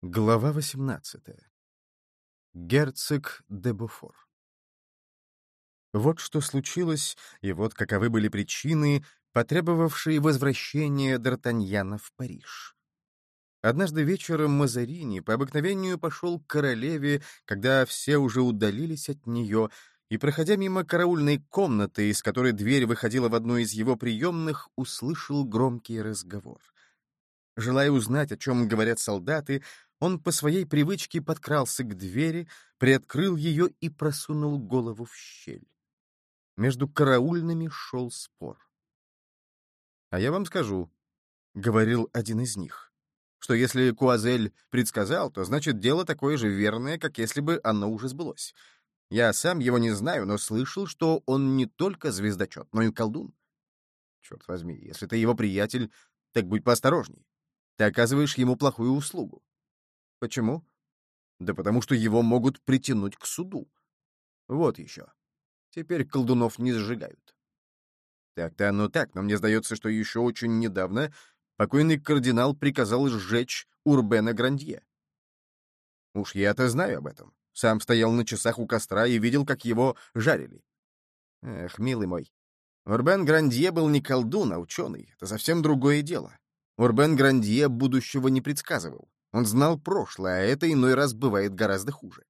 Глава 18. Герцог де Буфор. Вот что случилось, и вот каковы были причины, потребовавшие возвращения Д'Артаньяна в Париж. Однажды вечером Мазарини по обыкновению пошел к королеве, когда все уже удалились от нее, и, проходя мимо караульной комнаты, из которой дверь выходила в одну из его приемных, услышал громкий разговор. Желая узнать, о чем говорят солдаты, он по своей привычке подкрался к двери, приоткрыл ее и просунул голову в щель. Между караульными шел спор. «А я вам скажу», — говорил один из них, «что если Куазель предсказал, то значит дело такое же верное, как если бы оно уже сбылось. Я сам его не знаю, но слышал, что он не только звездочет, но и колдун. Черт возьми, если ты его приятель, так будь поосторожней. Ты оказываешь ему плохую услугу. Почему? Да потому что его могут притянуть к суду. Вот еще. Теперь колдунов не сжигают. Так-то оно так, но мне сдается, что еще очень недавно покойный кардинал приказал сжечь Урбена Грандье. Уж я-то знаю об этом. Сам стоял на часах у костра и видел, как его жарили. Эх, милый мой, Урбен Грандье был не колдун, а ученый. Это совсем другое дело. Урбен Грандье будущего не предсказывал. Он знал прошлое, а это иной раз бывает гораздо хуже.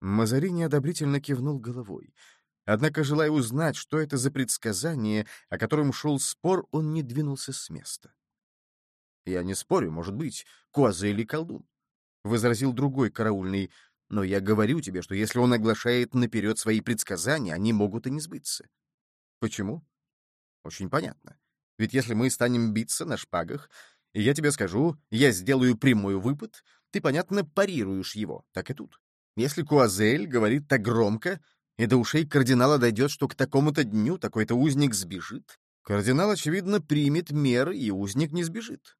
Мазарини одобрительно кивнул головой. Однако, желая узнать, что это за предсказание, о котором шел спор, он не двинулся с места. «Я не спорю, может быть, Куаза или колдун», — возразил другой караульный, «но я говорю тебе, что если он оглашает наперед свои предсказания, они могут и не сбыться». «Почему?» «Очень понятно. Ведь если мы станем биться на шпагах, и я тебе скажу, я сделаю прямой выпад, ты, понятно, парируешь его, так и тут. Если Куазель говорит так громко, и до ушей кардинала дойдет, что к такому-то дню такой-то узник сбежит, кардинал, очевидно, примет меры, и узник не сбежит.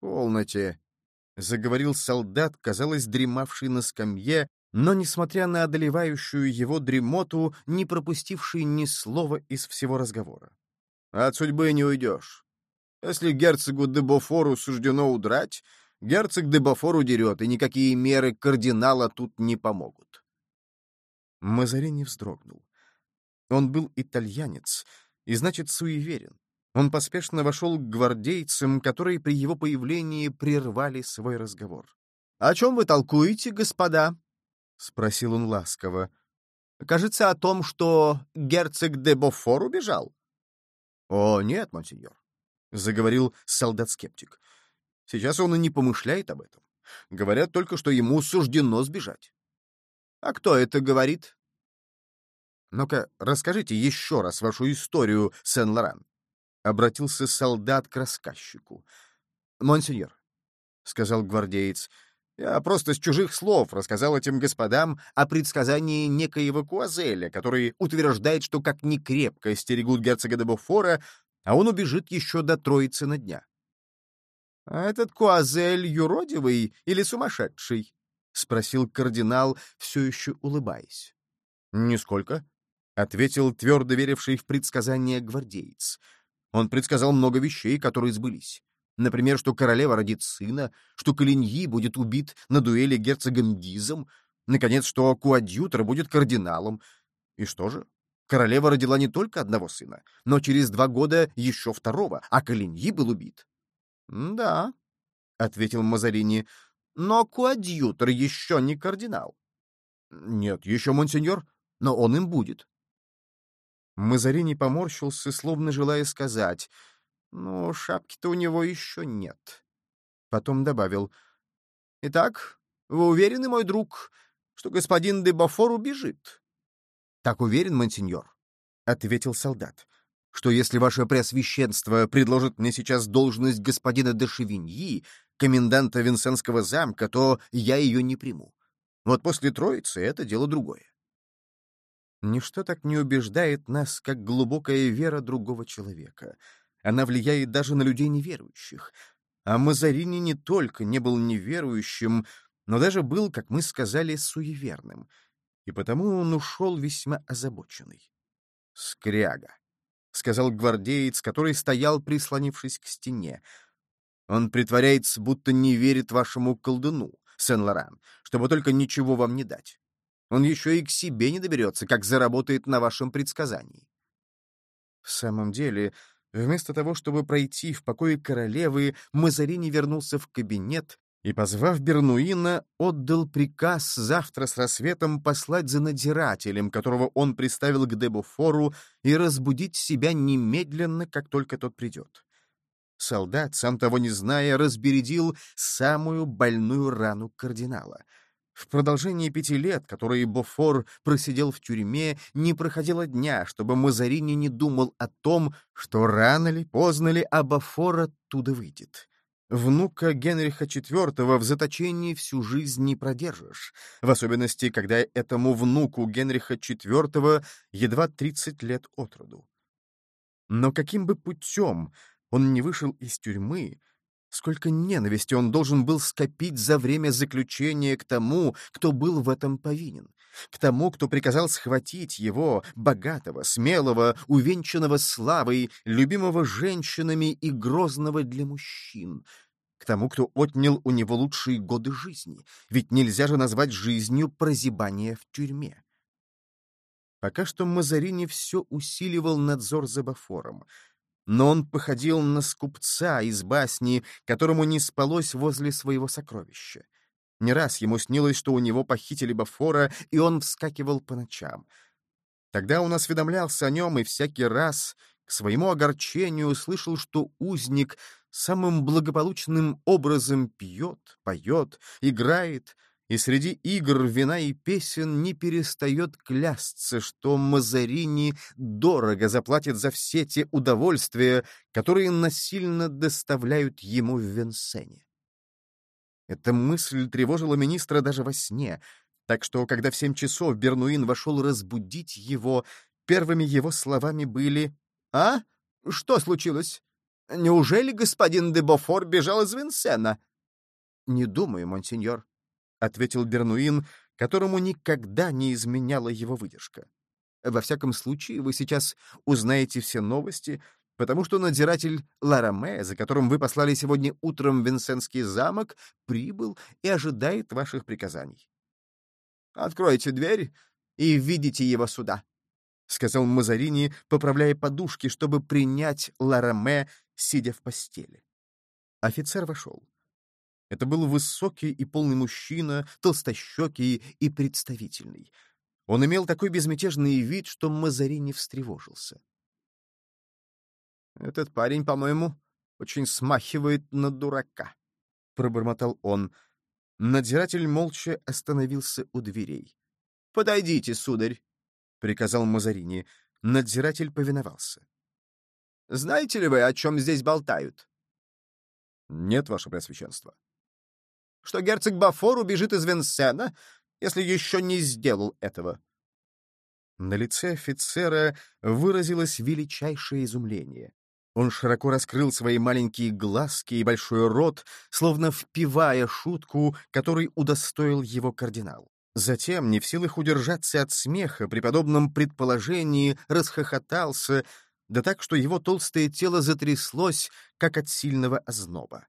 «Полноте», — заговорил солдат, казалось, дремавший на скамье, но, несмотря на одолевающую его дремоту, не пропустивший ни слова из всего разговора. «От судьбы не уйдешь. Если герцогу де Бофору суждено удрать, герцог де Бофор удерет, и никакие меры кардинала тут не помогут. Мазарини вздрогнул. Он был итальянец, и, значит, суеверен. Он поспешно вошел к гвардейцам, которые при его появлении прервали свой разговор. — О чем вы толкуете, господа? — спросил он ласково. — Кажется, о том, что герцог де Бофор убежал. — О, нет, монсеньор. — заговорил солдат-скептик. «Сейчас он и не помышляет об этом. Говорят только, что ему суждено сбежать». «А кто это говорит?» «Ну-ка, расскажите еще раз вашу историю, Сен-Лоран», — обратился солдат к рассказчику. «Монсеньор», — сказал гвардеец, — «я просто с чужих слов рассказал этим господам о предсказании некоего Куазеля, который утверждает, что как ни крепко стерегут герцога де Бофора, а он убежит еще до Троицы на дня. — А этот Куазель юродивый или сумасшедший? — спросил кардинал, все еще улыбаясь. — Нисколько, — ответил твердо веривший в предсказания гвардеец. Он предсказал много вещей, которые сбылись. Например, что королева родит сына, что Калиньи будет убит на дуэли герцогом Гизом, наконец, что Куадьютор будет кардиналом. И что же? Королева родила не только одного сына, но через два года еще второго, а Калиньи был убит. — Да, — ответил Мазарини, — но коадьютор еще не кардинал. — Нет, еще монсеньор, но он им будет. Мазарини поморщился, словно желая сказать, «Ну, шапки-то у него еще нет». Потом добавил, «Итак, вы уверены, мой друг, что господин де Бафор убежит?» Так уверен, мансиньор, — ответил солдат, — что если ваше преосвященство предложит мне сейчас должность господина де Шевиньи, коменданта Винсенского замка, то я ее не приму. Вот после Троицы это дело другое. Ничто так не убеждает нас, как глубокая вера другого человека. Она влияет даже на людей неверующих. А Мазарини не только не был неверующим, но даже был, как мы сказали, суеверным — и потому он ушел весьма озабоченный. «Скряга», — сказал гвардеец, который стоял, прислонившись к стене. «Он притворяется, будто не верит вашему колдуну, Сен-Лоран, чтобы только ничего вам не дать. Он еще и к себе не доберется, как заработает на вашем предсказании». В самом деле, вместо того, чтобы пройти в покое королевы, Мазарини вернулся в кабинет и, позвав Бернуина, отдал приказ завтра с рассветом послать за надзирателем, которого он приставил к Дебофору, и разбудить себя немедленно, как только тот придет. Солдат, сам того не зная, разбередил самую больную рану кардинала. В продолжении пяти лет, которые Бофор просидел в тюрьме, не проходило дня, чтобы Мазарини не думал о том, что рано ли, поздно ли, а Бофор оттуда выйдет. Внука Генриха IV в заточении всю жизнь не продержишь, в особенности, когда этому внуку Генриха IV едва 30 лет от роду. Но каким бы путем он не вышел из тюрьмы, сколько ненависти он должен был скопить за время заключения к тому, кто был в этом повинен, к тому, кто приказал схватить его, богатого, смелого, увенчанного славой, любимого женщинами и грозного для мужчин, к тому, кто отнял у него лучшие годы жизни, ведь нельзя же назвать жизнью прозябание в тюрьме. Пока что Мазарини все усиливал надзор за Бафором, но он походил на скупца из басни, которому не спалось возле своего сокровища. Не раз ему снилось, что у него похитили Бафора, и он вскакивал по ночам. Тогда он осведомлялся о нем и всякий раз, к своему огорчению, слышал, что узник самым благополучным образом пьет, поет, играет, и среди игр, вина и песен не перестает клясться, что Мазарини дорого заплатит за все те удовольствия, которые насильно доставляют ему в Венсене. Эта мысль тревожила министра даже во сне, так что, когда в семь часов Бернуин вошел разбудить его, первыми его словами были «А? Что случилось? Неужели господин де Бофор бежал из Винсена?» «Не думаю, монсеньор», — ответил Бернуин, которому никогда не изменяла его выдержка. «Во всяком случае, вы сейчас узнаете все новости, потому что надзиратель Лараме, за которым вы послали сегодня утром в замок, прибыл и ожидает ваших приказаний. Откройте дверь и введите его сюда», — сказал Мазарини, поправляя подушки, чтобы принять Лараме сидя в постели. Офицер вошел. Это был высокий и полный мужчина, толстощекий и представительный. Он имел такой безмятежный вид, что Мазарини встревожился. «Этот парень, по-моему, очень смахивает на дурака», — пробормотал он. Надзиратель молча остановился у дверей. «Подойдите, сударь», — приказал Мазарини. Надзиратель повиновался. Знаете ли вы, о чем здесь болтают? Нет, ваше Преосвященство. Что герцог Бафор убежит из Венсена, если еще не сделал этого. На лице офицера выразилось величайшее изумление. Он широко раскрыл свои маленькие глазки и большой рот, словно впивая шутку, которой удостоил его кардинал. Затем, не в силах удержаться от смеха при подобном предположении, расхохотался, да так, что его толстое тело затряслось, как от сильного озноба.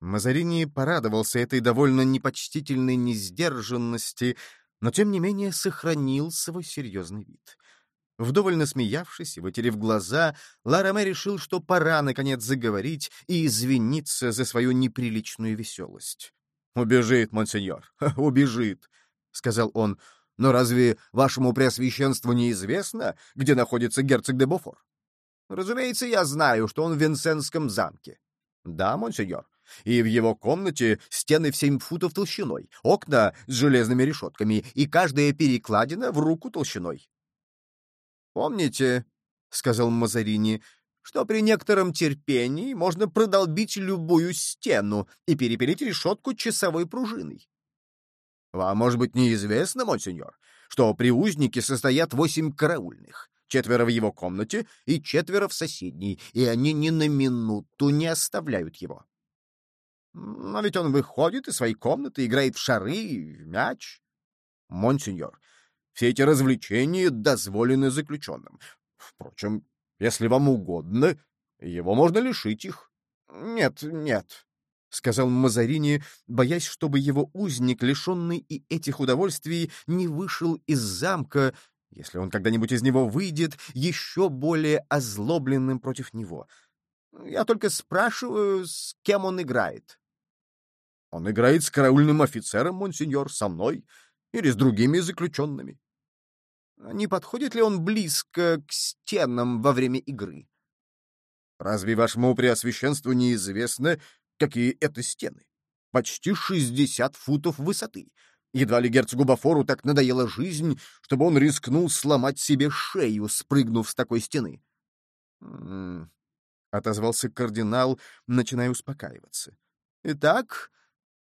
Мазарини порадовался этой довольно непочтительной несдержанности, но тем не менее сохранил свой серьезный вид. Вдоволь насмеявшись и вытерев глаза, Лараме решил, что пора, наконец, заговорить и извиниться за свою неприличную веселость. «Убежит, монсеньор, убежит», — сказал он. «Но разве вашему преосвященству неизвестно, где находится герцог де Бофор?» Разумеется, я знаю, что он в Винсенском замке. Да, монсеньор. И в его комнате стены в семь футов толщиной, окна с железными решетками и каждая перекладина в руку толщиной. «Помните, — сказал Мазарини, — что при некотором терпении можно продолбить любую стену и перепилить решетку часовой пружиной. Вам, может быть, неизвестно, монсеньор, что при узнике состоят восемь караульных четверо в его комнате и четверо в соседней, и они ни на минуту не оставляют его. Но ведь он выходит из своей комнаты, играет в шары и в мяч. Монсеньор, все эти развлечения дозволены заключенным. Впрочем, если вам угодно, его можно лишить их. — Нет, нет, — сказал Мазарини, боясь, чтобы его узник, лишенный и этих удовольствий, не вышел из замка, если он когда-нибудь из него выйдет, еще более озлобленным против него. Я только спрашиваю, с кем он играет. — Он играет с караульным офицером, монсеньор, со мной или с другими заключенными. — Не подходит ли он близко к стенам во время игры? — Разве вашему преосвященству неизвестно, какие это стены? Почти шестьдесят футов высоты. Едва ли герцогу Бафору так надоела жизнь, чтобы он рискнул сломать себе шею, спрыгнув с такой стены. — отозвался кардинал, начиная успокаиваться. — Итак,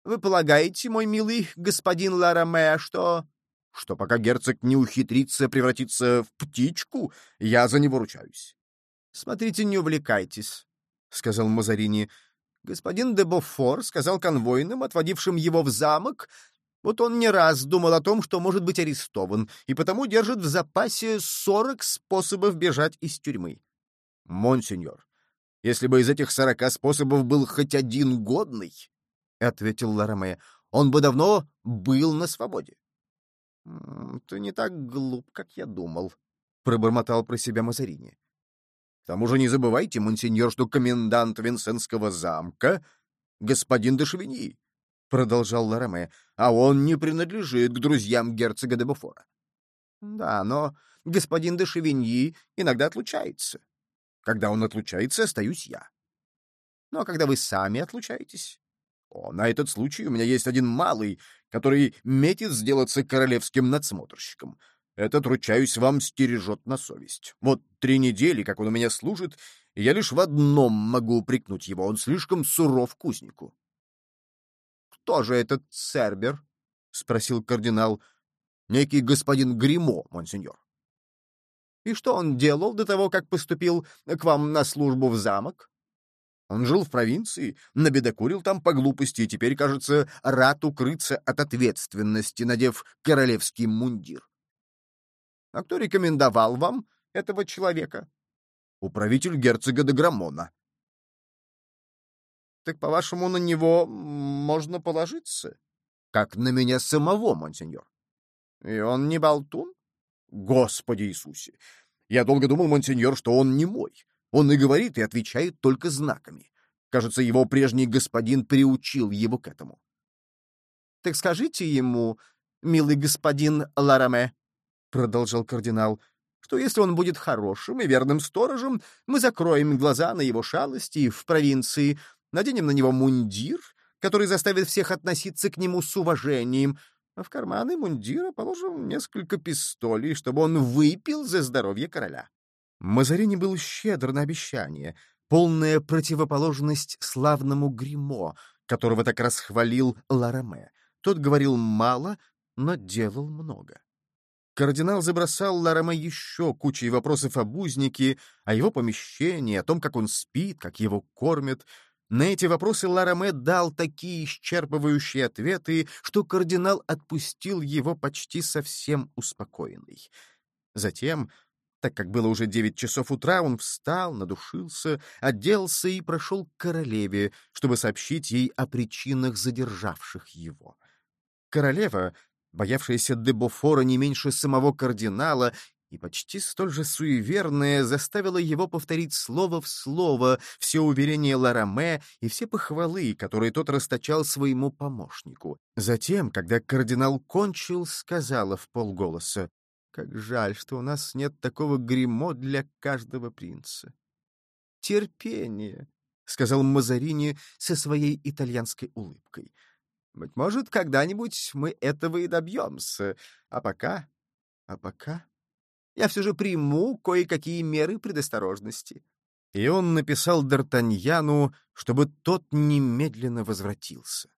вы полагаете, мой милый господин Лараме, что... — Что пока герцог не ухитрится превратиться в птичку, я за него ручаюсь. — Смотрите, не увлекайтесь, — сказал Мазарини. Господин де Бофор сказал конвойным, отводившим его в замок, вот он не раз думал о том, что может быть арестован, и потому держит в запасе сорок способов бежать из тюрьмы. — Монсеньор, если бы из этих сорока способов был хоть один годный, — ответил Лараме, — он бы давно был на свободе. — Ты не так глуп, как я думал, — пробормотал про себя Мазарини. — К тому же не забывайте, монсеньор, что комендант Винсенского замка — господин де Шевини, — продолжал Лараме, — а он не принадлежит к друзьям герцога де Буфора. — Да, но господин де Шевиньи иногда отлучается. Когда он отлучается, остаюсь я. А когда вы сами отлучаетесь? О, на этот случай у меня есть один малый, который метит сделаться королевским надсмотрщиком. Этот, ручаюсь вам, стережет на совесть. Вот три недели, как он у меня служит, я лишь в одном могу упрекнуть его. Он слишком суров к узнику. — Кто же этот Цербер? — спросил кардинал. — Некий господин Гримо, монсеньор. И что он делал до того, как поступил к вам на службу в замок? Он жил в провинции, набедокурил там по глупости и теперь, кажется, рад укрыться от ответственности, надев королевский мундир. А кто рекомендовал вам этого человека? Управитель герцога де Грамона. Так, по-вашему, на него можно положиться? Как на меня самого, монсеньор. И он не болтун? Господи Иисусе! Я долго думал, монсеньор, что он не мой. Он и говорит, и отвечает только знаками. Кажется, его прежний господин приучил его к этому. — Так скажите ему, милый господин Лараме, — продолжал кардинал, — что если он будет хорошим и верным сторожем, мы закроем глаза на его шалости в провинции, наденем на него мундир, который заставит всех относиться к нему с уважением, а в карманы мундира положим несколько пистолей, чтобы он выпил за здоровье короля. Мазарини был щедр на обещание, полная противоположность славному гримо, которого так расхвалил Лараме. Тот говорил мало, но делал много. Кардинал забросал Лараме еще кучей вопросов об узнике, о его помещении, о том, как он спит, как его кормят — на эти вопросы Лараме дал такие исчерпывающие ответы, что кардинал отпустил его почти совсем успокоенный. Затем, так как было уже девять часов утра, он встал, надушился, оделся и прошел к королеве, чтобы сообщить ей о причинах, задержавших его. Королева, боявшаяся Дебофора не меньше самого кардинала, и почти столь же суеверная заставила его повторить слово в слово все уверения Лараме и все похвалы, которые тот расточал своему помощнику. Затем, когда кардинал кончил, сказала в полголоса, «Как жаль, что у нас нет такого гримо для каждого принца». «Терпение», — сказал Мазарини со своей итальянской улыбкой. «Быть может, когда-нибудь мы этого и добьемся, а пока... а пока...» я все же приму кое-какие меры предосторожности». И он написал Д'Артаньяну, чтобы тот немедленно возвратился.